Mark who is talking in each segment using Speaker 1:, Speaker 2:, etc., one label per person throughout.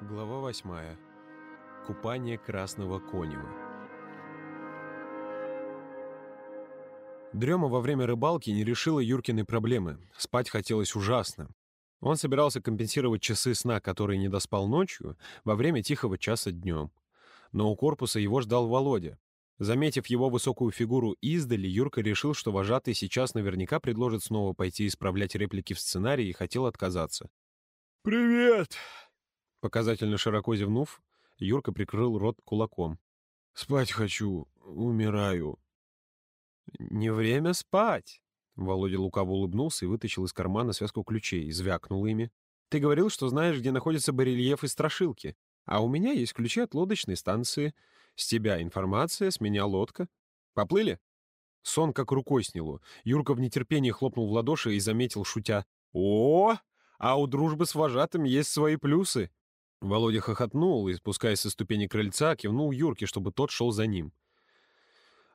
Speaker 1: Глава восьмая. Купание красного конева. Дрема во время рыбалки не решила Юркиной проблемы. Спать хотелось ужасно. Он собирался компенсировать часы сна, которые не доспал ночью, во время тихого часа днем. Но у корпуса его ждал Володя. Заметив его высокую фигуру издали, Юрка решил, что вожатый сейчас наверняка предложит снова пойти исправлять реплики в сценарии и хотел отказаться.
Speaker 2: «Привет!»
Speaker 1: Показательно широко зевнув, Юрка прикрыл рот кулаком.
Speaker 2: «Спать хочу, умираю».
Speaker 1: «Не время спать!» Володя лукаво улыбнулся и вытащил из кармана связку ключей, звякнул ими. «Ты говорил, что знаешь, где находятся барельефы страшилки, а у меня есть ключи от лодочной станции. С тебя информация, с меня лодка. Поплыли?» Сон как рукой сняло. Юрка в нетерпении хлопнул в ладоши и заметил, шутя. «О, а у дружбы с вожатым есть свои плюсы!» Володя хохотнул и, спускаясь со ступени крыльца, кивнул Юрке, чтобы тот шел за ним.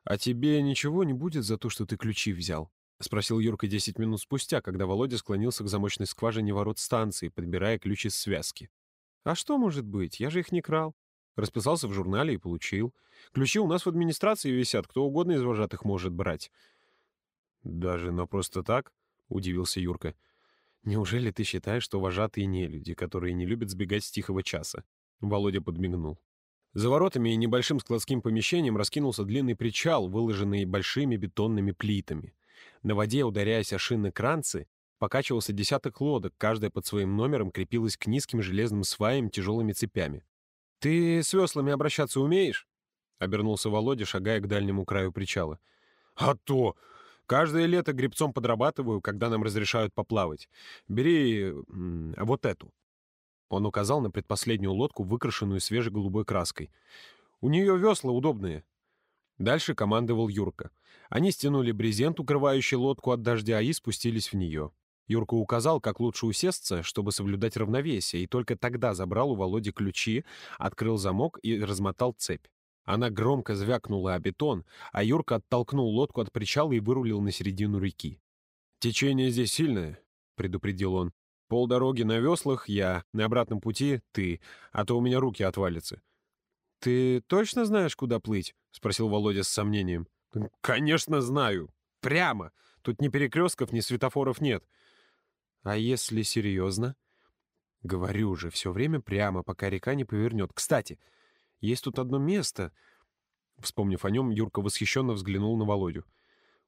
Speaker 1: «А тебе ничего не будет за то, что ты ключи взял?» — спросил Юрка десять минут спустя, когда Володя склонился к замочной скважине ворот станции, подбирая ключи из связки. «А что может быть? Я же их не крал. Расписался в журнале и получил. Ключи у нас в администрации висят, кто угодно из вожатых может брать». «Даже на просто так?» — удивился Юрка. «Неужели ты считаешь, что вожатые не люди, которые не любят сбегать с тихого часа?» Володя подмигнул. За воротами и небольшим складским помещением раскинулся длинный причал, выложенный большими бетонными плитами. На воде, ударяясь о шины кранцы, покачивался десяток лодок, каждая под своим номером крепилась к низким железным сваям тяжелыми цепями. «Ты с веслами обращаться умеешь?» — обернулся Володя, шагая к дальнему краю причала. «А то! Каждое лето гребцом подрабатываю, когда нам разрешают поплавать. Бери вот эту». Он указал на предпоследнюю лодку, выкрашенную свежей голубой краской. «У нее весла удобные». Дальше командовал Юрка. Они стянули брезент, укрывающий лодку от дождя, и спустились в нее. Юрка указал, как лучше усесться, чтобы соблюдать равновесие, и только тогда забрал у Володи ключи, открыл замок и размотал цепь. Она громко звякнула о бетон, а Юрка оттолкнул лодку от причала и вырулил на середину реки. «Течение здесь сильное», — предупредил он. «Полдороги на веслах я, на обратном пути ты, а то у меня руки отвалятся». «Ты точно знаешь, куда плыть?» — спросил Володя с сомнением. «Конечно знаю. Прямо. Тут ни перекрестков, ни светофоров нет. А если серьезно?» «Говорю же, все время прямо, пока река не повернет. Кстати, есть тут одно место...» Вспомнив о нем, Юрка восхищенно взглянул на Володю.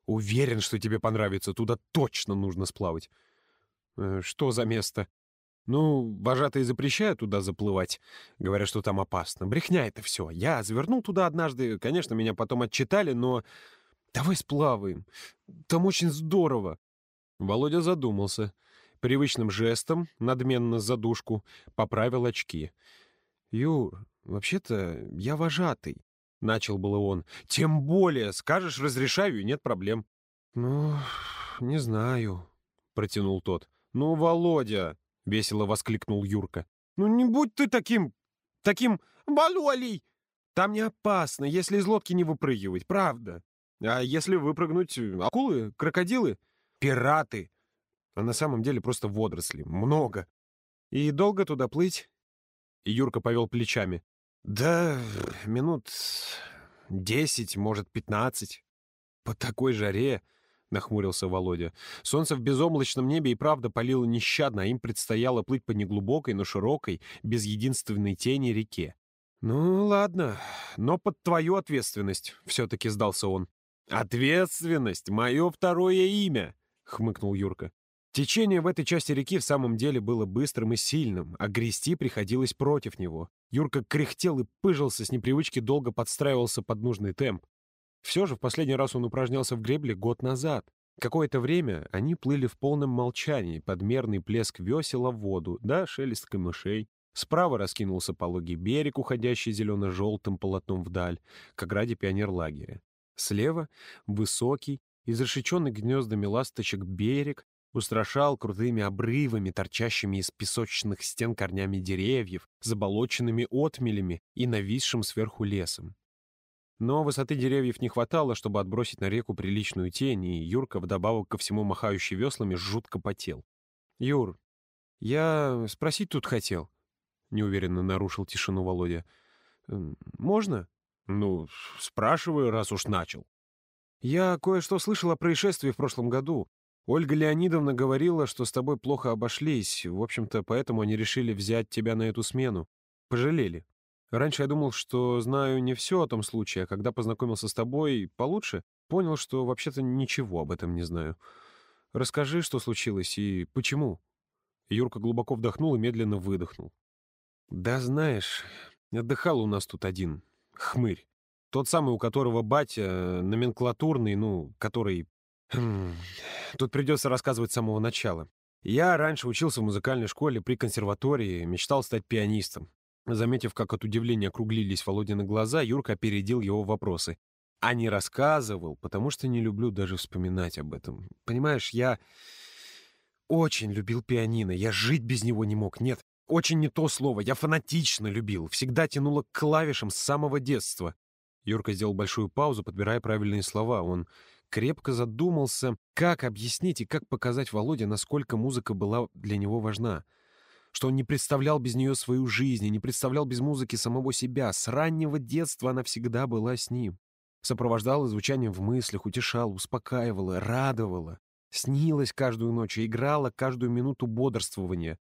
Speaker 1: «Уверен, что тебе понравится. Туда точно нужно сплавать». «Э, «Что за место?» «Ну, вожатые запрещают туда заплывать. Говорят, что там опасно. Брехня это все. Я завернул туда однажды. Конечно, меня потом отчитали, но... Давай сплаваем. Там очень здорово». Володя задумался. Привычным жестом, надменно задушку, поправил очки. «Юр, вообще-то я вожатый», — начал было он. «Тем более, скажешь, разрешаю, и нет проблем». «Ну, не знаю», — протянул тот. «Ну, Володя!» — весело воскликнул Юрка. «Ну, не будь ты таким... таким... Вололей! Там не опасно, если из лодки не выпрыгивать, правда. А если выпрыгнуть... акулы, крокодилы, пираты. А на самом деле просто водоросли. Много. И долго туда плыть?» И Юрка повел плечами. «Да минут десять, может, пятнадцать. По такой жаре...» — нахмурился Володя. Солнце в безоблачном небе и правда палило нещадно, а им предстояло плыть по неглубокой, но широкой, без единственной тени реке. «Ну, ладно, но под твою ответственность», — все-таки сдался он. «Ответственность — мое второе имя», — хмыкнул Юрка. Течение в этой части реки в самом деле было быстрым и сильным, а грести приходилось против него. Юрка кряхтел и пыжился с непривычки, долго подстраивался под нужный темп. Все же в последний раз он упражнялся в гребле год назад. Какое-то время они плыли в полном молчании, под мерный плеск весела в воду, да шелест камышей. Справа раскинулся пологий берег, уходящий зелено-желтым полотном вдаль, к ограде пионерлагеря. Слева — высокий, изрешеченный гнездами ласточек берег, устрашал крутыми обрывами, торчащими из песочных стен корнями деревьев, заболоченными отмелями и нависшим сверху лесом. Но высоты деревьев не хватало, чтобы отбросить на реку приличную тень, и Юрка, вдобавок ко всему махающий веслами, жутко потел. «Юр, я спросить тут хотел». — неуверенно нарушил тишину Володя. «Можно?»
Speaker 2: «Ну, спрашиваю, раз уж начал».
Speaker 1: «Я кое-что слышал о происшествии в прошлом году. Ольга Леонидовна говорила, что с тобой плохо обошлись. В общем-то, поэтому они решили взять тебя на эту смену. Пожалели. Раньше я думал, что знаю не все о том случае, а когда познакомился с тобой получше, понял, что вообще-то ничего об этом не знаю. Расскажи, что случилось и почему». Юрка глубоко вдохнул и медленно выдохнул. «Да знаешь, отдыхал у нас тут один хмырь. Тот самый, у которого батя номенклатурный, ну, который Хм, тут придется рассказывать с самого начала. Я раньше учился в музыкальной школе при консерватории, мечтал стать пианистом. Заметив, как от удивления округлились Володины глаза, Юрка опередил его вопросы. А не рассказывал, потому что не люблю даже вспоминать об этом. Понимаешь, я очень любил пианино, я жить без него не мог. Нет, очень не то слово, я фанатично любил, всегда тянуло к клавишам с самого детства. Юрка сделал большую паузу, подбирая правильные слова. Он крепко задумался, как объяснить и как показать Володе, насколько музыка была для него важна. Что он не представлял без нее свою жизнь, и не представлял без музыки самого себя. С раннего детства она всегда была с ним. Сопровождала звучанием в мыслях, утешала, успокаивала, радовала. Снилась каждую ночь и играла каждую минуту бодрствования.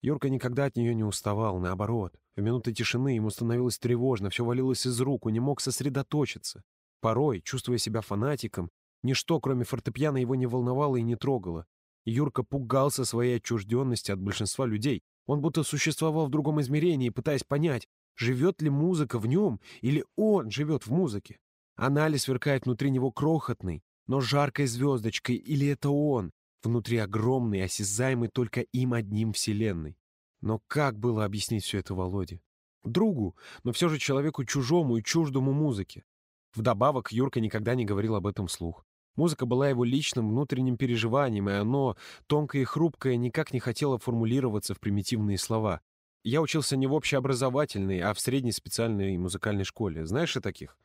Speaker 1: Юрка никогда от нее не уставал, наоборот. В минуты тишины ему становилось тревожно, все валилось из рук, он не мог сосредоточиться. Порой, чувствуя себя фанатиком, ничто, кроме фортепиано, его не волновало и не трогало. Юрка пугался своей отчужденности от большинства людей. Он будто существовал в другом измерении, пытаясь понять, живет ли музыка в нем или он живет в музыке. Она ли сверкает внутри него крохотной, но жаркой звездочкой, или это он, внутри огромной, осязаемой только им одним вселенной. Но как было объяснить все это Володе? Другу, но все же человеку чужому и чуждому музыке. Вдобавок, Юрка никогда не говорил об этом вслух. Музыка была его личным внутренним переживанием, и оно, тонкое и хрупкое, никак не хотело формулироваться в примитивные слова. Я учился не в общеобразовательной, а в средней специальной музыкальной школе. Знаешь и таких?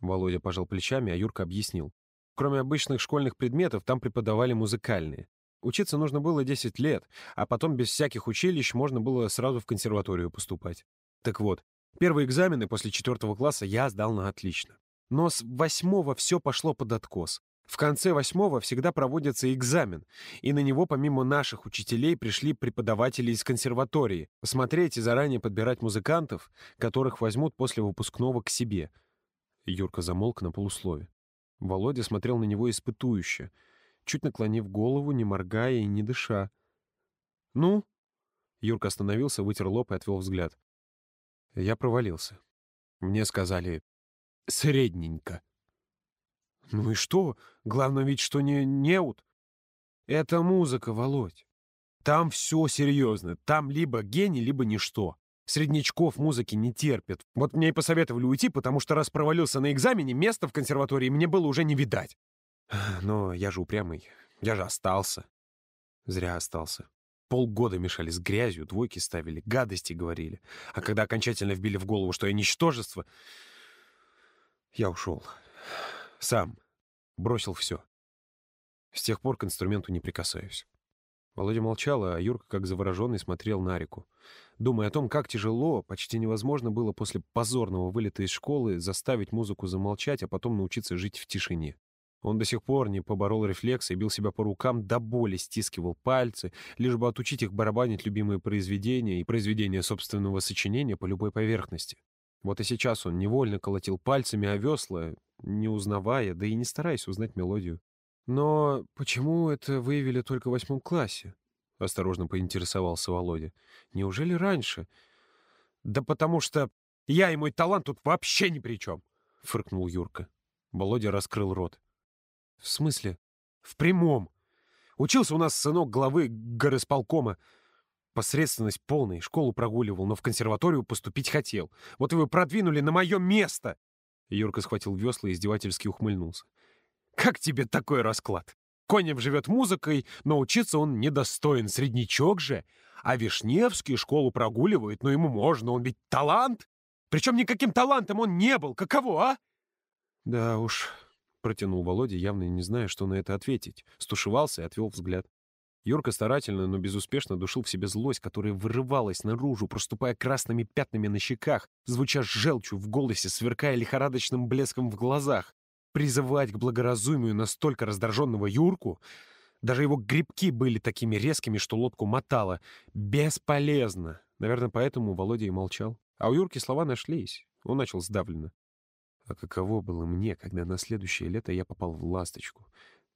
Speaker 1: Володя пожал плечами, а Юрка объяснил. Кроме обычных школьных предметов, там преподавали музыкальные. Учиться нужно было 10 лет, а потом без всяких училищ можно было сразу в консерваторию поступать. Так вот, первые экзамены после четвертого класса я сдал на отлично. Но с восьмого все пошло под откос. В конце восьмого всегда проводится экзамен, и на него помимо наших учителей пришли преподаватели из консерватории посмотреть и заранее подбирать музыкантов, которых возьмут после выпускного к себе. Юрка замолк на полуслове. Володя смотрел на него испытующе, чуть наклонив голову, не моргая и не дыша. «Ну?» Юрка остановился, вытер лоб и отвел взгляд. Я провалился. Мне сказали средненько. Ну и что? Главное ведь, что не неуд. Это музыка, Володь. Там все серьезно. Там либо гений, либо ничто. Среднячков музыки не терпят. Вот мне и посоветовали уйти, потому что раз провалился на экзамене, места в консерватории мне было уже не видать. Но я же упрямый. Я же остался. Зря остался. Полгода мешали с грязью, двойки ставили, гадости говорили. А когда окончательно вбили в голову, что я ничтожество, я ушел. Сам. Бросил все. С тех пор к инструменту не прикасаюсь. Володя молчал, а Юрка, как завороженный, смотрел на реку. Думая о том, как тяжело, почти невозможно было после позорного вылета из школы заставить музыку замолчать, а потом научиться жить в тишине. Он до сих пор не поборол рефлексы и бил себя по рукам, до боли стискивал пальцы, лишь бы отучить их барабанить любимые произведения и произведения собственного сочинения по любой поверхности. Вот и сейчас он невольно колотил пальцами о весла, не узнавая, да и не стараясь узнать мелодию. «Но почему это выявили только в восьмом классе?» — осторожно поинтересовался Володя. «Неужели раньше?» «Да потому что я и мой талант тут вообще ни при чем!» — фыркнул Юрка. Володя раскрыл рот. «В смысле?» «В прямом. Учился у нас сынок главы горосполкома. Посредственность полная, школу прогуливал, но в консерваторию поступить хотел. Вот вы продвинули на мое место!» Юрка схватил весла и издевательски ухмыльнулся. «Как тебе такой расклад? Конев живет музыкой, но учиться он недостоин, среднячок же. А Вишневский школу прогуливает, но ему можно, он ведь талант. Причем никаким талантом он не был. Каково, а?» «Да уж», — протянул Володя, явно не зная, что на это ответить. Стушевался и отвел взгляд. Юрка старательно, но безуспешно душил в себе злость, которая вырывалась наружу, проступая красными пятнами на щеках, звуча желчью в голосе, сверкая лихорадочным блеском в глазах. Призывать к благоразумию настолько раздраженного Юрку, даже его грибки были такими резкими, что лодку мотало. Бесполезно. Наверное, поэтому Володя и молчал. А у Юрки слова нашлись. Он начал сдавленно. А каково было мне, когда на следующее лето я попал в «Ласточку»?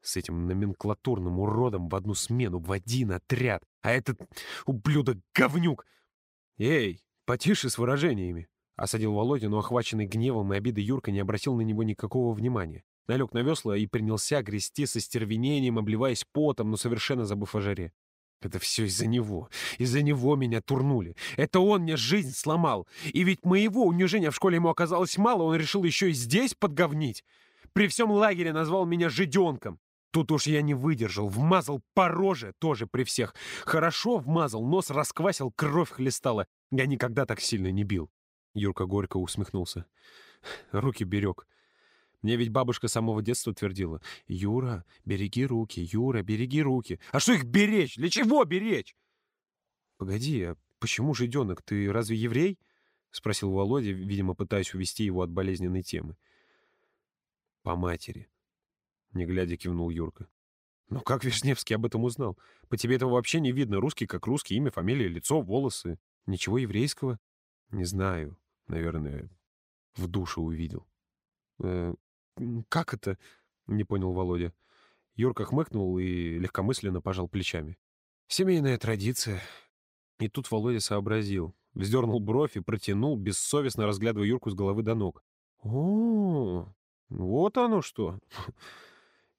Speaker 1: С этим номенклатурным уродом в одну смену, в один отряд. А этот ублюдок-говнюк... «Эй, потише с выражениями!» — осадил Володя, но охваченный гневом и обидой Юрка не обратил на него никакого внимания. Налег на весла и принялся грести со стервенением, обливаясь потом, но совершенно забыв о жаре. Это все из-за него. Из-за него меня турнули. Это он мне жизнь сломал. И ведь моего унижения в школе ему оказалось мало, он решил еще и здесь подговнить. При всем лагере назвал меня жиденком. Тут уж я не выдержал, вмазал по роже, тоже при всех. Хорошо вмазал, нос расквасил, кровь хлестала. Я никогда так сильно не бил. Юрка горько усмехнулся. Руки берег. Мне ведь бабушка самого детства твердила. «Юра, береги руки, Юра, береги руки». А что их беречь? Для чего беречь? Погоди, а почему жиденок? Ты разве еврей? Спросил Володя, видимо, пытаясь увести его от болезненной темы. По матери. Не глядя, кивнул Юрка. «Ну как Вишневский об этом узнал? По тебе этого вообще не видно. Русский как русский, имя, фамилия, лицо, волосы. Ничего еврейского?» «Не знаю. Наверное, в душу увидел». «Э, «Как это?» — не понял Володя. Юрка хмыкнул и легкомысленно пожал плечами. «Семейная традиция». И тут Володя сообразил. Вздернул бровь и протянул, бессовестно разглядывая Юрку с головы до ног. «О, вот оно что!»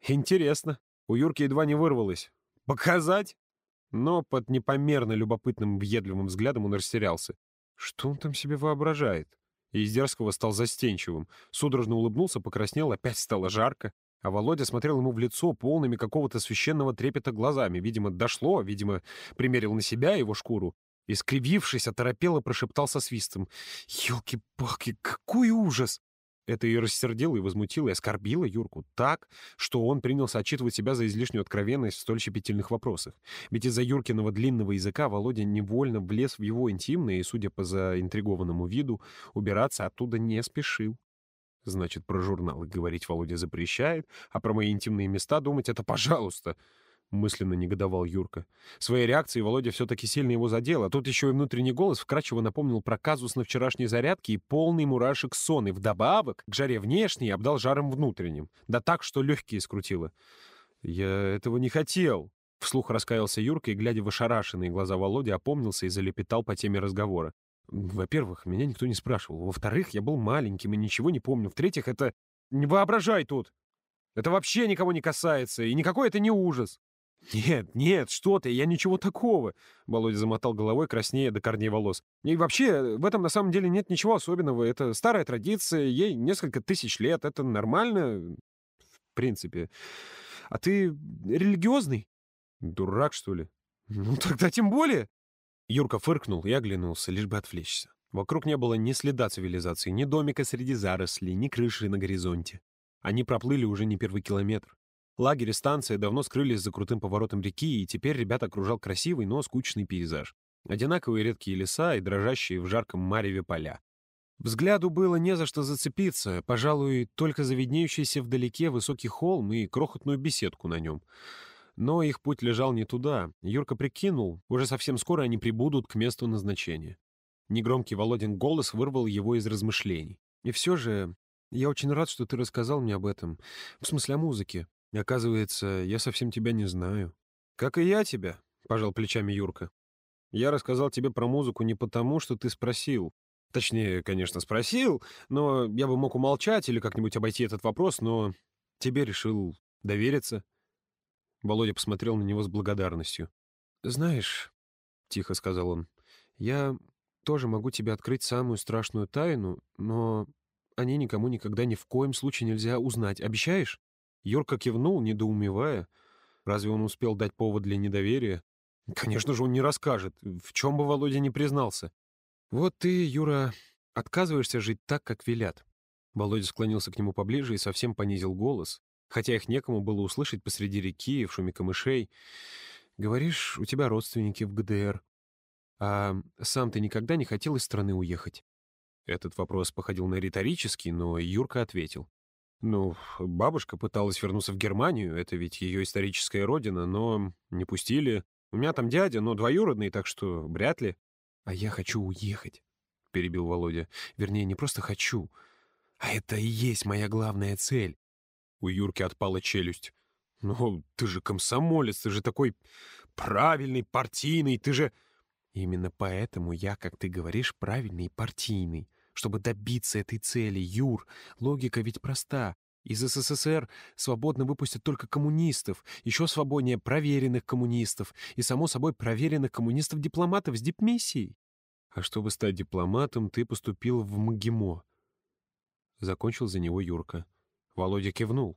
Speaker 1: Интересно. У Юрки едва не вырвалось. Показать? Но под непомерно любопытным въедливым взглядом он растерялся. Что он там себе воображает? И из дерзкого стал застенчивым. Судорожно улыбнулся, покраснел, опять стало жарко. А Володя смотрел ему в лицо полными какого-то священного трепета глазами. Видимо, дошло, видимо, примерил на себя его шкуру. И, скривившись, оторопело прошептал со свистом. «Елки-палки, какой ужас!» Это и рассердило, и возмутило, и оскорбило Юрку так, что он принялся отчитывать себя за излишнюю откровенность в столь щепетильных вопросах. Ведь из-за Юркиного длинного языка Володя невольно влез в его интимное и, судя по заинтригованному виду, убираться оттуда не спешил. Значит, про журналы говорить Володя запрещает, а про мои интимные места думать — это пожалуйста. — мысленно негодовал Юрка. Своей реакцией Володя все-таки сильно его задел, а тут еще и внутренний голос вкрадчиво напомнил про казус на вчерашней зарядке и полный мурашек сон, и вдобавок к жаре внешней обдал жаром внутренним. Да так, что легкие скрутило. «Я этого не хотел», — вслух раскаялся Юрка и, глядя в ошарашенные глаза Володи, опомнился и залепетал по теме разговора. «Во-первых, меня никто не спрашивал. Во-вторых, я был маленьким и ничего не помню. В-третьих, это... Не воображай тут! Это вообще никого не касается, и никакой это не ужас!» «Нет, нет, что ты, я ничего такого!» Володя замотал головой, краснея до корней волос. «И вообще, в этом на самом деле нет ничего особенного. Это старая традиция, ей несколько тысяч лет. Это нормально, в принципе. А ты религиозный?» «Дурак, что ли?» «Ну, тогда тем более!» Юрка фыркнул и оглянулся, лишь бы отвлечься. Вокруг не было ни следа цивилизации, ни домика среди зарослей, ни крыши на горизонте. Они проплыли уже не первый километр. Лагерь и станция давно скрылись за крутым поворотом реки, и теперь ребят окружал красивый, но скучный пейзаж. Одинаковые редкие леса и дрожащие в жарком мареве поля. Взгляду было не за что зацепиться, пожалуй, только за виднеющийся вдалеке высокий холм и крохотную беседку на нем. Но их путь лежал не туда. Юрка прикинул, уже совсем скоро они прибудут к месту назначения. Негромкий Володин голос вырвал его из размышлений. «И все же, я очень рад, что ты рассказал мне об этом. В смысле о музыке. Оказывается, я совсем тебя не знаю. Как и я тебя, пожал плечами Юрка. Я рассказал тебе про музыку не потому, что ты спросил. Точнее, конечно, спросил, но я бы мог умолчать или как-нибудь обойти этот вопрос, но тебе решил довериться. Володя посмотрел на него с благодарностью. «Знаешь», — тихо сказал он, — «я тоже могу тебе открыть самую страшную тайну, но о ней никому никогда ни в коем случае нельзя узнать. Обещаешь?» Юрка кивнул, недоумевая. Разве он успел дать повод для недоверия? Конечно же, он не расскажет. В чем бы Володя не признался. Вот ты, Юра, отказываешься жить так, как велят. Володя склонился к нему поближе и совсем понизил голос, хотя их некому было услышать посреди реки, в шуме камышей. Говоришь, у тебя родственники в ГДР. А сам ты никогда не хотел из страны уехать? Этот вопрос походил на риторический, но Юрка ответил. Ну, бабушка пыталась вернуться в Германию, это ведь ее историческая родина, но не пустили. У меня там дядя, но двоюродный, так что вряд ли. А я хочу уехать, — перебил Володя. Вернее, не просто хочу, а это и есть моя главная цель. У Юрки отпала челюсть. «Ну, ты же комсомолец, ты же такой правильный, партийный, ты же...» «Именно поэтому я, как ты говоришь, правильный и партийный. Чтобы добиться этой цели, Юр, логика ведь проста. Из СССР свободно выпустят только коммунистов, еще свободнее проверенных коммунистов и, само собой, проверенных коммунистов-дипломатов с дипмиссией. А чтобы стать дипломатом, ты поступил в МГИМО. Закончил за него Юрка. Володя кивнул.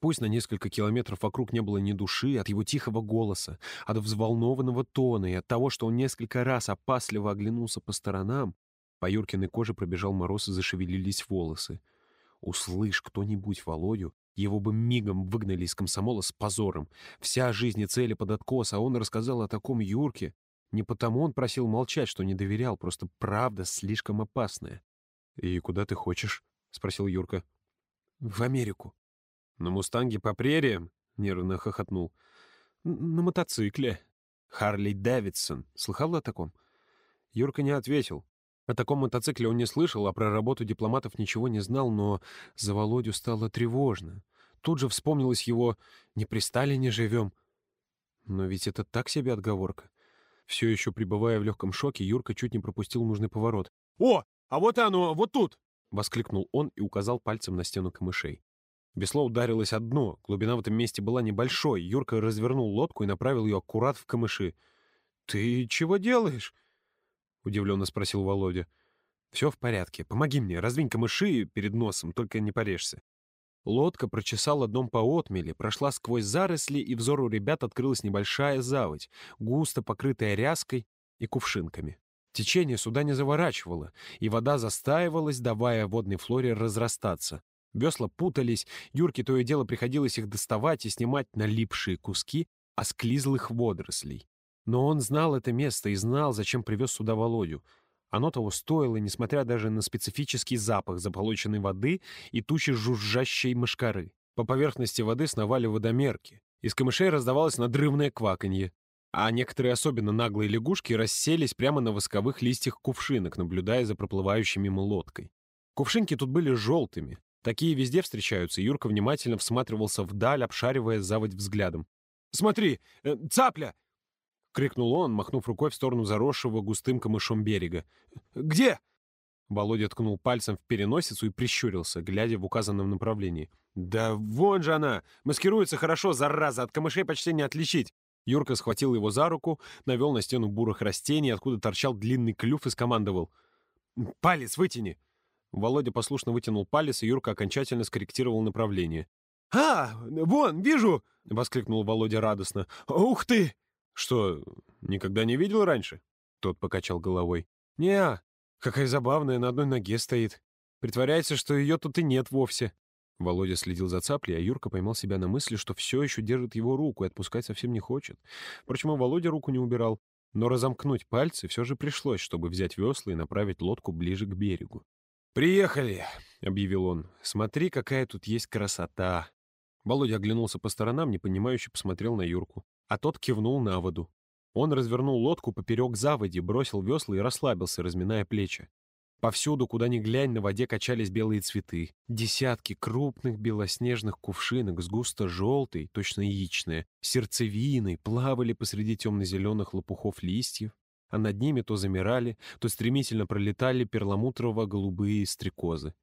Speaker 1: Пусть на несколько километров вокруг не было ни души от его тихого голоса, от взволнованного тона и от того, что он несколько раз опасливо оглянулся по сторонам, по Юркиной коже пробежал мороз и зашевелились волосы. Услышь кто-нибудь Володю, его бы мигом выгнали из комсомола с позором. Вся жизнь и цели под откос, а он рассказал о таком Юрке. Не потому он просил молчать, что не доверял, просто правда слишком опасная. «И куда ты хочешь?» — спросил Юрка. «В Америку», «На «Мустанге» по прериям?» — нервно хохотнул. «На мотоцикле. Харли Дэвидсон. Слыхал о таком?» Юрка не ответил. О таком мотоцикле он не слышал, а про работу дипломатов ничего не знал, но за Володю стало тревожно. Тут же вспомнилось его «не при Сталине живем». Но ведь это так себе отговорка. Все еще пребывая в легком шоке, Юрка чуть не пропустил нужный поворот.
Speaker 2: «О, а вот оно, вот тут!»
Speaker 1: — воскликнул он и указал пальцем на стену камышей. Весло ударилось о дно, глубина в этом месте была небольшой. Юрка развернул лодку и направил ее аккурат в камыши. «Ты чего делаешь?» — удивленно спросил Володя. «Все в порядке. Помоги мне. Раздвинь камыши перед носом, только не порежься». Лодка прочесала дном по отмели, прошла сквозь заросли, и взору ребят открылась небольшая заводь, густо покрытая ряской и кувшинками. Течение сюда не заворачивало, и вода застаивалась, давая водной флоре разрастаться. Весла путались, Юрке то и дело приходилось их доставать и снимать налипшие куски осклизлых водорослей. Но он знал это место и знал, зачем привез сюда Володю. Оно того стоило, несмотря даже на специфический запах заполученной воды и тучи жужжащей мошкары. По поверхности воды сновали водомерки. Из камышей раздавалось надрывное кваканье, а некоторые особенно наглые лягушки расселись прямо на восковых листьях кувшинок, наблюдая за проплывающей мимо лодкой. Кувшинки тут были желтыми, Такие везде встречаются, Юрка внимательно всматривался вдаль, обшаривая заводь взглядом. «Смотри, э, цапля!» — крикнул он, махнув рукой в сторону заросшего густым камышом берега. «Где?» Володя ткнул пальцем в переносицу и прищурился, глядя в указанном направлении. «Да вон же она! Маскируется хорошо, зараза! От камышей почти не отличить!» Юрка схватил его за руку, навел на стену бурых растений, откуда торчал длинный клюв и скомандовал. «Палец вытяни!» Володя послушно вытянул палец, и Юрка окончательно скорректировал направление. «А, вон, вижу!» — воскликнул Володя радостно. «Ух ты!» «Что, никогда не видел раньше?» Тот покачал головой. не какая забавная, на одной ноге стоит. Притворяется, что ее тут и нет вовсе». Володя следил за цаплей, а Юрка поймал себя на мысли, что все еще держит его руку и отпускать совсем не хочет. Впрочем, Володя руку не убирал. Но разомкнуть пальцы все же пришлось, чтобы взять весла и направить лодку ближе к берегу. «Приехали!» — объявил он. «Смотри, какая тут есть красота!» Володя оглянулся по сторонам, непонимающе посмотрел на Юрку. А тот кивнул на воду. Он развернул лодку поперек заводи, бросил весла и расслабился, разминая плечи. Повсюду, куда ни глянь, на воде качались белые цветы. Десятки крупных белоснежных кувшинок с густо-желтой, точно яичные, сердцевиной плавали посреди темно-зеленых лопухов листьев, а над ними то замирали, то стремительно пролетали перламутрово-голубые стрекозы.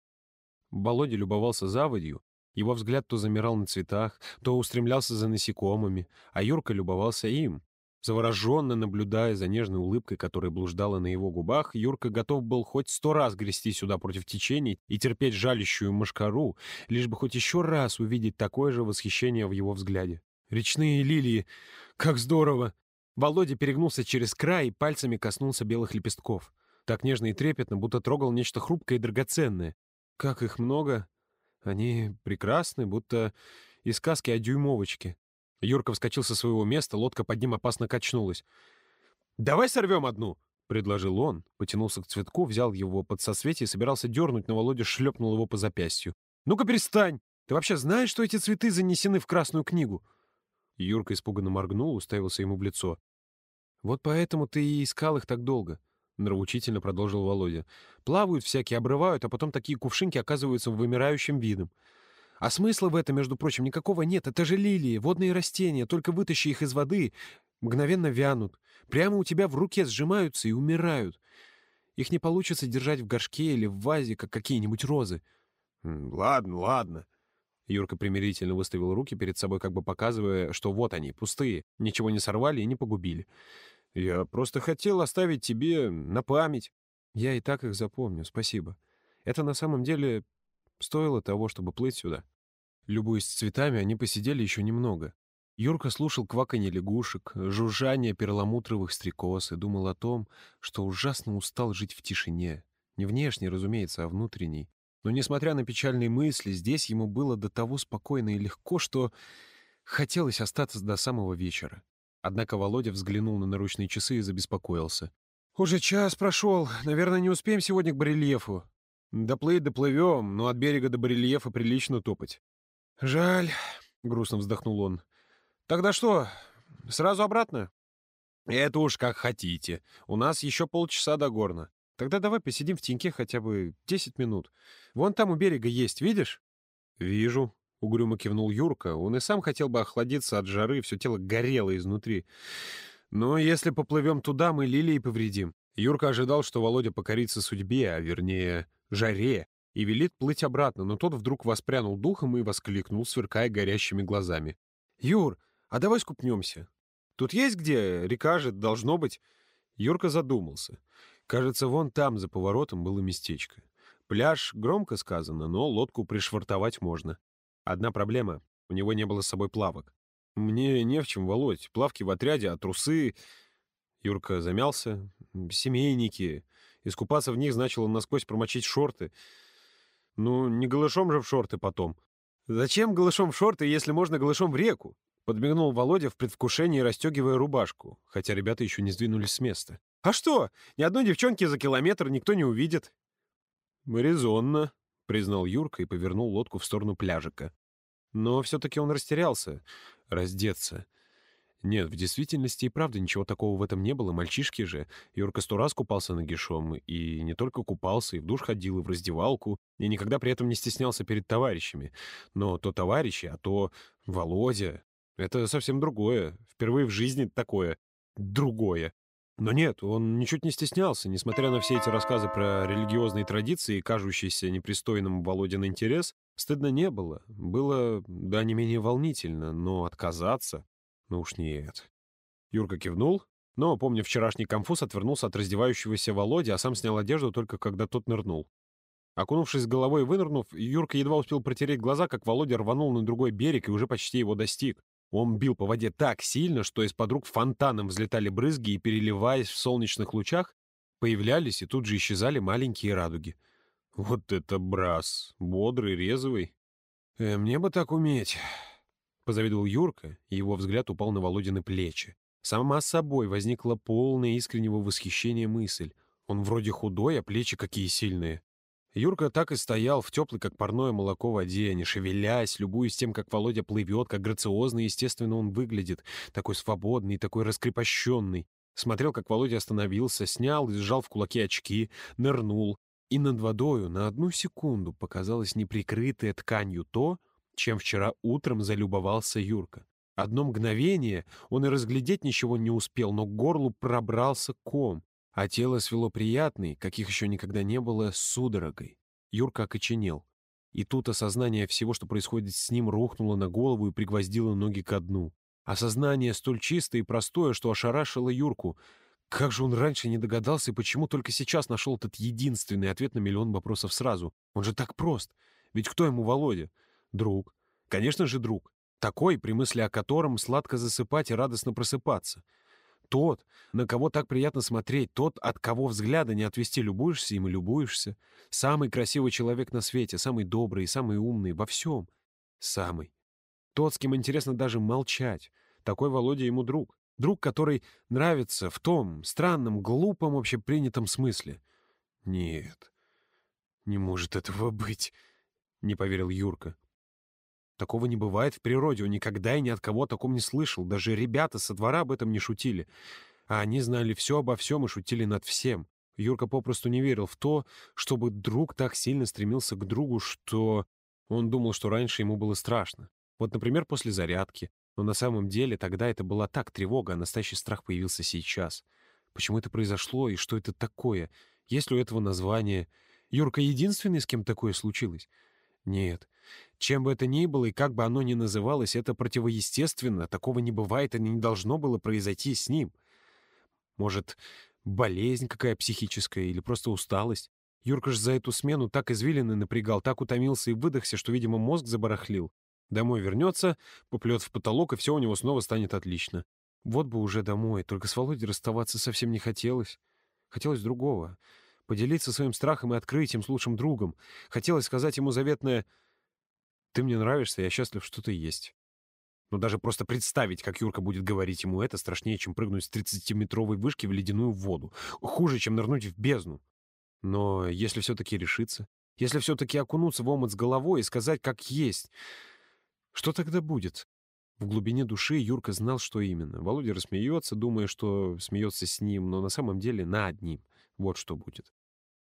Speaker 1: Володя любовался заводью, его взгляд то замирал на цветах, то устремлялся за насекомыми, а Юрка любовался им. Завороженно наблюдая за нежной улыбкой, которая блуждала на его губах, Юрка готов был хоть сто раз грести сюда против течений и терпеть жалящую мошкару, лишь бы хоть еще раз увидеть такое же восхищение в его взгляде. «Речные лилии! Как здорово!» Володя перегнулся через край и пальцами коснулся белых лепестков. Так нежно и трепетно, будто трогал нечто хрупкое и драгоценное. Как их много! Они прекрасны, будто из сказки о дюймовочке. Юрка вскочил со своего места, лодка под ним опасно качнулась. «Давай сорвем одну!» — предложил он, потянулся к цветку, взял его под сосветие и собирался дернуть, но Володя шлепнул его по запястью. «Ну-ка перестань! Ты вообще знаешь, что эти цветы занесены в Красную книгу?» Юрка испуганно моргнул, уставился ему в лицо. «Вот поэтому ты и искал их так долго», — нравоучительно продолжил Володя. «Плавают всякие, обрывают, а потом такие кувшинки оказываются вымирающим видом. А смысла в этом, между прочим, никакого нет. Это же лилии, водные растения. Только вытащи их из воды, мгновенно вянут. Прямо у тебя в руке сжимаются и умирают. Их не получится держать в горшке или в вазе, как какие-нибудь розы.
Speaker 2: «Ладно, ладно».
Speaker 1: Юрка примирительно выставил руки перед собой, как бы показывая, что вот они, пустые, ничего не сорвали и не погубили. «Я просто хотел оставить тебе на память». «Я и так их запомню, спасибо. Это на самом деле стоило того, чтобы плыть сюда». Любуясь цветами, они посидели еще немного. Юрка слушал кваканье лягушек, жужжание перламутровых стрекоз и думал о том, что ужасно устал жить в тишине. Не внешней, разумеется, а внутренней. Но, несмотря на печальные мысли, здесь ему было до того спокойно и легко, что хотелось остаться до самого вечера. Однако Володя взглянул на наручные часы и забеспокоился. «Уже час прошел. Наверное, не успеем сегодня к барельефу. Доплыть доплывем, но от берега до барельефа прилично топать». «Жаль», — грустно вздохнул он. «Тогда что, сразу обратно?» «Это уж как хотите. У нас еще полчаса до горна. Тогда давай посидим в теньке хотя бы десять минут. Вон там у берега есть, видишь?» «Вижу», — угрюмо кивнул Юрка. Он и сам хотел бы охладиться от жары, все тело горело изнутри. «Но если поплывем туда, мы лилии повредим». Юрка ожидал, что Володя покорится судьбе, а вернее, жаре, и велит плыть обратно, но тот вдруг воспрянул духом и воскликнул, сверкая горящими глазами. «Юр, а давай скупнемся. Тут есть где? Река же, должно быть». Юрка задумался. Кажется, вон там, за поворотом, было местечко. Пляж, громко сказано, но лодку пришвартовать можно. Одна проблема — у него не было с собой плавок. «Мне не в чем, Володь. Плавки в отряде, а трусы...» Юрка замялся. «Семейники. Искупаться в них значило насквозь промочить шорты. Ну, не голышом же в шорты потом. Зачем голышом в шорты, если можно голышом в реку?» Подмигнул Володя в предвкушении, расстегивая рубашку, хотя ребята еще не сдвинулись с места. «А что? Ни одной девчонки за километр никто не увидит». «Резонно», — признал Юрка и повернул лодку в сторону пляжика. Но все-таки он растерялся. Раздеться. Нет, в действительности и правда ничего такого в этом не было. Мальчишки же. Юрка сто раз купался нагишом. И не только купался, и в душ ходил, и в раздевалку. И никогда при этом не стеснялся перед товарищами. Но то товарищи, а то Володя. Это совсем другое. Впервые в жизни такое. Другое. Но нет, он ничуть не стеснялся, несмотря на все эти рассказы про религиозные традиции и кажущийся непристойным Володин интерес, стыдно не было. Было, да, не менее волнительно, но отказаться? Ну уж нет. Юрка кивнул, но, помня вчерашний конфуз, отвернулся от раздевающегося Володи, а сам снял одежду только когда тот нырнул. Окунувшись головой и вынырнув, Юрка едва успел протереть глаза, как Володя рванул на другой берег и уже почти его достиг. Он бил по воде так сильно, что из-под рук фонтаном взлетали брызги и, переливаясь в солнечных лучах, появлялись и тут же исчезали маленькие радуги. Вот это брас! Бодрый, резвый. Э, мне бы так уметь. Позавидовал Юрка, и его взгляд упал на Володины плечи. Сама собой возникла полная искреннего восхищения мысль. Он вроде худой, а плечи какие сильные. Юрка так и стоял в теплой, как парное молоко, воде, не шевелясь, любуясь тем, как Володя плывет, как грациозно и естественно он выглядит, такой свободный, такой раскрепощенный. Смотрел, как Володя остановился, снял и сжал в кулаки очки, нырнул. И над водою на одну секунду показалось неприкрытое тканью то, чем вчера утром залюбовался Юрка. Одно мгновение он и разглядеть ничего не успел, но к горлу пробрался ком а тело свело приятный, каких еще никогда не было, судорогой. Юрка окоченел. И тут осознание всего, что происходит с ним, рухнуло на голову и пригвоздило ноги ко дну. Осознание столь чистое и простое, что ошарашило Юрку. Как же он раньше не догадался и почему только сейчас нашел этот единственный ответ на миллион вопросов сразу? Он же так прост. Ведь кто ему Володя? Друг. Конечно же, друг. Такой, при мысли о котором сладко засыпать и радостно просыпаться. Тот, на кого так приятно смотреть, тот, от кого взгляда не отвести, любуешься им и любуешься. Самый красивый человек на свете, самый добрый, самый умный во всем. Самый. Тот, с кем интересно даже молчать. Такой Володя ему друг. Друг, который нравится в том странном, глупом, общепринятом смысле. Нет, не может этого быть, — не поверил Юрка. Такого не бывает в природе, он никогда и ни от кого о таком не слышал. Даже ребята со двора об этом не шутили. А они знали все обо всем и шутили над всем. Юрка попросту не верил в то, чтобы друг так сильно стремился к другу, что он думал, что раньше ему было страшно. Вот, например, после зарядки. Но на самом деле тогда это была так тревога, а настоящий страх появился сейчас. Почему это произошло и что это такое? Есть ли у этого название? Юрка единственный, с кем такое случилось? Нет. Чем бы это ни было и как бы оно ни называлось, это противоестественно. Такого не бывает и не должно было произойти с ним. Может, болезнь какая психическая или просто усталость? Юрка ж за эту смену так извилины напрягал, так утомился и выдохся, что, видимо, мозг забарахлил. Домой вернется, поплет в потолок, и все у него снова станет отлично. Вот бы уже домой, только с Володей расставаться совсем не хотелось. Хотелось другого. Поделиться своим страхом и открытием с лучшим другом. Хотелось сказать ему заветное «Ты мне нравишься, я счастлив, что ты есть». Но даже просто представить, как Юрка будет говорить ему это, страшнее, чем прыгнуть с 30-метровой вышки в ледяную воду. Хуже, чем нырнуть в бездну. Но если все-таки решиться, если все-таки окунуться в омут с головой и сказать, как есть, что тогда будет? В глубине души Юрка знал, что именно. Володя рассмеется, думая, что смеется с ним, но на самом деле над ним. Вот что будет.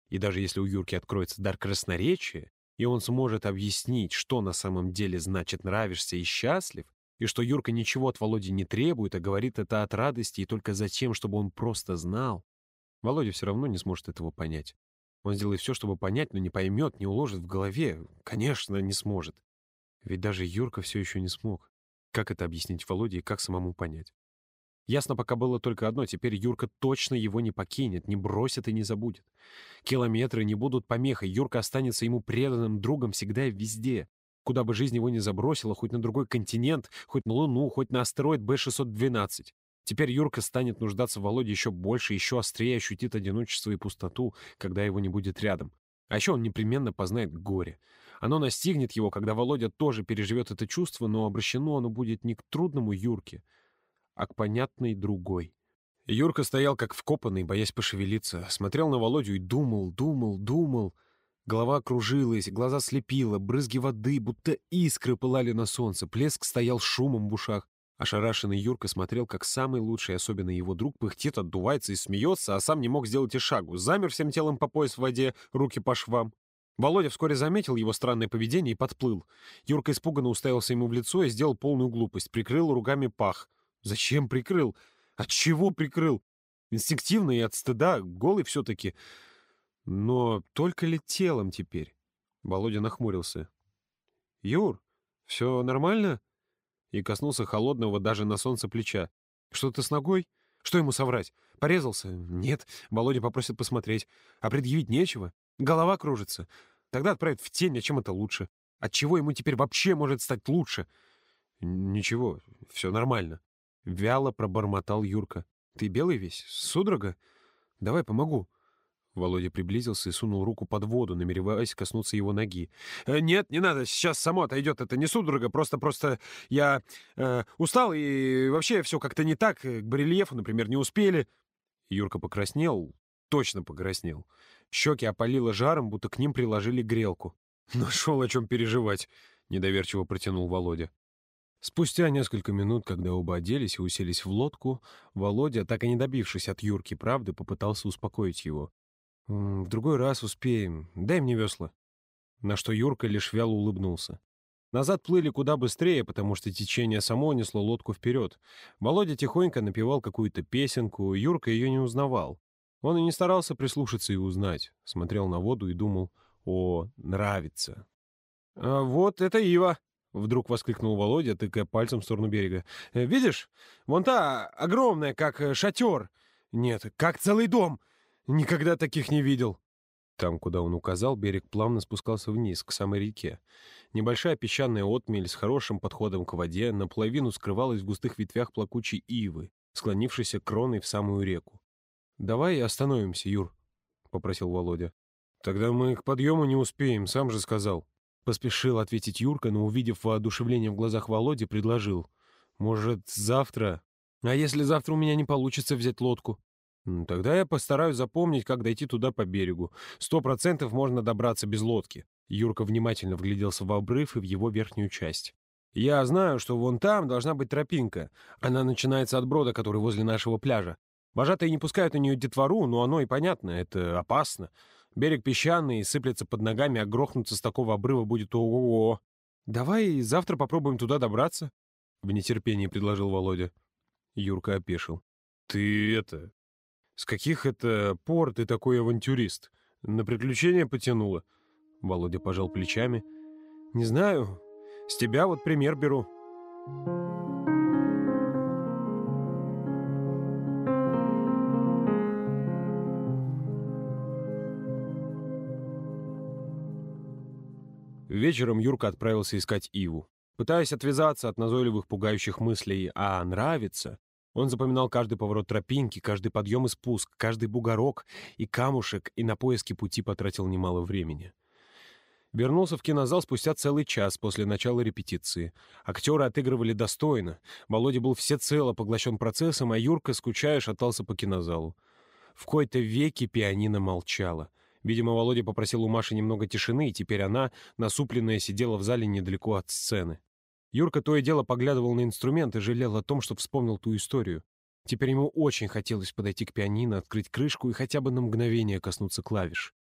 Speaker 1: И даже если у Юрки откроется дар красноречия, и он сможет объяснить, что на самом деле значит «нравишься» и «счастлив», и что Юрка ничего от Володи не требует, а говорит это от радости и только за тем, чтобы он просто знал, Володя все равно не сможет этого понять. Он сделает все, чтобы понять, но не поймет, не уложит в голове. Конечно, не сможет. Ведь даже Юрка все еще не смог. Как это объяснить Володе и как самому понять? Ясно пока было только одно. Теперь Юрка точно его не покинет, не бросит и не забудет. Километры не будут помехой. Юрка останется ему преданным другом всегда и везде. Куда бы жизнь его ни забросила, хоть на другой континент, хоть на Луну, хоть на астероид Б-612. Теперь Юрка станет нуждаться в Володе еще больше, еще острее ощутит одиночество и пустоту, когда его не будет рядом. А еще он непременно познает горе. Оно настигнет его, когда Володя тоже переживет это чувство, но обращено оно будет не к трудному Юрке, а к понятной другой. Юрка стоял как вкопанный, боясь пошевелиться, смотрел на Володю и думал, думал, думал. Голова кружилась, глаза слепило, брызги воды, будто искры пылали на солнце, плеск стоял шумом в ушах. Ошарашенный Юрка смотрел, как самый лучший, особенно его друг, пыхтит, отдувается и смеется, а сам не мог сделать и шагу. Замер всем телом по пояс в воде, руки по швам. Володя вскоре заметил его странное поведение и подплыл. Юрка испуганно уставился ему в лицо и сделал полную глупость. Прикрыл ругами пах. Зачем прикрыл? От чего прикрыл? Инстинктивно и от стыда, голый все-таки. Но только ли телом теперь? Володя нахмурился. «Юр, все нормально?» и коснулся холодного даже на солнце плеча. «Что ты с ногой? Что ему соврать? Порезался? Нет. Володя попросит посмотреть. А предъявить нечего. Голова кружится. Тогда отправят в тень, а чем это лучше? От чего ему теперь вообще может стать лучше?» «Ничего, все нормально». Вяло пробормотал Юрка. «Ты белый весь? Судорога? Давай помогу». Володя приблизился и сунул руку под воду, намереваясь коснуться его ноги. «Э, «Нет, не надо, сейчас само отойдет. Это не судорога, просто-просто я э, устал, и вообще все как-то не так. К барельефу, например, не успели». Юрка покраснел, точно покраснел. Щеки опалило жаром, будто к ним приложили грелку. «Нашел о чем переживать», — недоверчиво протянул Володя. Спустя несколько минут, когда оба оделись и уселись в лодку, Володя, так и не добившись от Юрки правды, попытался успокоить его. «В другой раз успеем. Дай мне весла». На что Юрка лишь вяло улыбнулся. Назад плыли куда быстрее, потому что течение само несло лодку вперед. Володя тихонько напевал какую-то песенку, Юрка ее не узнавал. Он и не старался прислушаться и узнать. Смотрел на воду и думал, о, нравится. «А вот это Ива!» — вдруг воскликнул Володя, тыкая пальцем в сторону берега. «Э, «Видишь? Вон та огромная, как э, шатер. Нет, как целый дом. Никогда таких не видел. Там, куда он указал, берег плавно спускался вниз, к самой реке. Небольшая песчаная отмель с хорошим подходом к воде наполовину скрывалась в густых ветвях плакучей ивы, склонившейся кроной в самую реку. «Давай остановимся, Юр», — попросил Володя. «Тогда мы к подъему не успеем, сам же сказал». Поспешил ответить Юрка, но, увидев воодушевление в глазах Володи, предложил. «Может, завтра? А если завтра у меня не получится взять лодку?» «Тогда я постараюсь запомнить, как дойти туда по берегу. Сто процентов можно добраться без лодки». Юрка внимательно вгляделся в обрыв и в его верхнюю часть. «Я знаю, что вон там должна быть тропинка. Она начинается от брода, который возле нашего пляжа. Вожатые не пускают на нее детвору, но оно и понятно, это опасно. Берег песчаный, сыплется под ногами, а грохнуться с такого обрыва будет ого-го. Давай завтра попробуем туда добраться, — в нетерпении предложил Володя. Юрка опешил. Ты это... С каких это пор ты такой авантюрист? На приключения потянуло? Володя пожал плечами. Не знаю. С тебя вот пример беру. Вечером Юрка отправился искать Иву. Пытаясь отвязаться от назойливых пугающих мыслей «а нравится», он запоминал каждый поворот тропинки, каждый подъем и спуск, каждый бугорок и камушек, и на поиски пути потратил немало времени. Вернулся в кинозал спустя целый час после начала репетиции. Актеры отыгрывали достойно. Володя был всецело поглощен процессом, а Юрка, скучая, шатался по кинозалу. В кои-то веки пианино молчало. Видимо, Володя попросил у Маши немного тишины, и теперь она, насупленная, сидела в зале недалеко от сцены. Юрка то и дело поглядывал на инструмент и жалел о том, что вспомнил ту историю. Теперь ему очень хотелось подойти к пианино, открыть крышку и хотя бы на мгновение коснуться клавиш.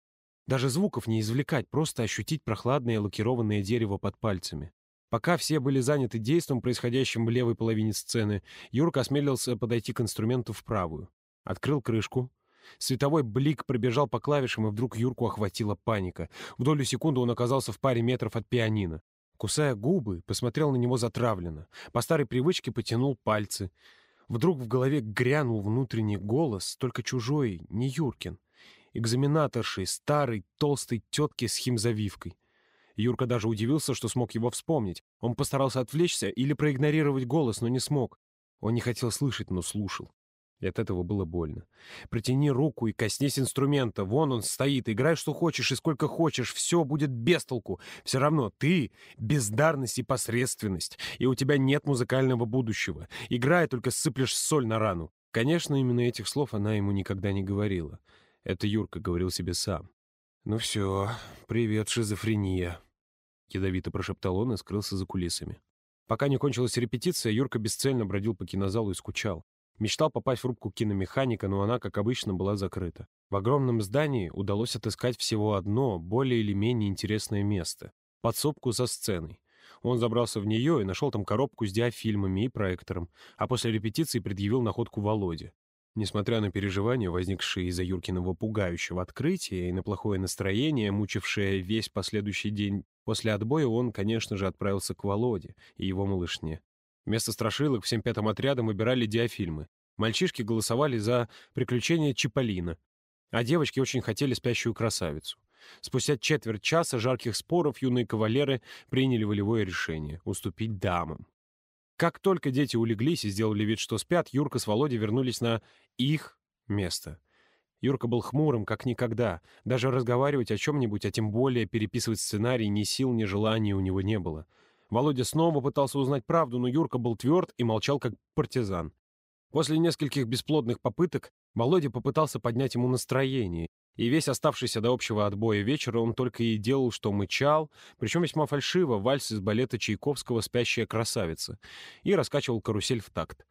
Speaker 1: Даже звуков не извлекать, просто ощутить прохладное лакированное дерево под пальцами. Пока все были заняты действом, происходящим в левой половине сцены, Юрка осмелился подойти к инструменту в правую. Открыл крышку, Световой блик пробежал по клавишам, и вдруг Юрку охватила паника. В долю секунды он оказался в паре метров от пианино. Кусая губы, посмотрел на него затравленно. По старой привычке потянул пальцы. Вдруг в голове грянул внутренний голос, только чужой, не Юркин. Экзаменаторшей, старой, толстой тетки с химзавивкой. Юрка даже удивился, что смог его вспомнить. Он постарался отвлечься или проигнорировать голос, но не смог. Он не хотел слышать, но слушал. И от этого было больно. Протяни руку и коснись инструмента. Вон он стоит. Играй, что хочешь и сколько хочешь. Все будет без толку. Все равно ты — бездарность и посредственность. И у тебя нет музыкального будущего. Играй, только сыплешь соль на рану. Конечно, именно этих слов она ему никогда не говорила. Это Юрка говорил себе сам. «Ну все, привет, шизофрения», — ядовито прошептал он и скрылся за кулисами. Пока не кончилась репетиция, Юрка бесцельно бродил по кинозалу и скучал. Мечтал попасть в рубку киномеханика, но она, как обычно, была закрыта. В огромном здании удалось отыскать всего одно, более или менее интересное место — подсобку за сценой. Он забрался в нее и нашел там коробку с диафильмами и проектором, а после репетиции предъявил находку Володе. Несмотря на переживания, возникшие из-за Юркиного пугающего открытия и на плохое настроение, мучившее весь последующий день, после отбоя он, конечно же, отправился к Володе и его малышне. Вместо страшилок всем пятым отрядом выбирали диафильмы. Мальчишки голосовали за «Приключения Чиполлино», а девочки очень хотели «Спящую красавицу». Спустя четверть часа жарких споров юные кавалеры приняли волевое решение — уступить дамам. Как только дети улеглись и сделали вид, что спят, Юрка с Володей вернулись на их место. Юрка был хмурым, как никогда. Даже разговаривать о чем-нибудь, а тем более переписывать сценарий ни сил, ни желания у него не было. Володя снова пытался узнать правду, но Юрка был тверд и молчал как партизан. После нескольких бесплодных попыток Володя попытался поднять ему настроение, и весь оставшийся до общего отбоя вечера он только и делал, что мычал, причем весьма фальшиво, вальс из балета Чайковского «Спящая красавица», и раскачивал карусель в такт.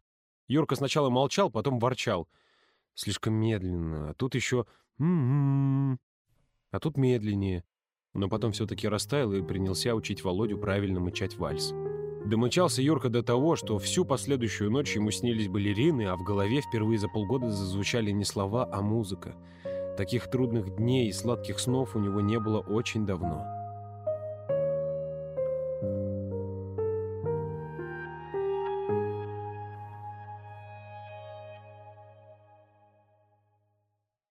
Speaker 1: Юрка сначала молчал, потом ворчал. Слишком медленно, а тут еще «м-м-м», а тут медленнее но потом все-таки растаял и принялся учить Володю правильно мычать вальс. Домычался Юрка до того, что всю последующую ночь ему снились балерины, а в голове впервые за полгода зазвучали не слова, а музыка. Таких трудных дней и сладких снов у него не было очень давно.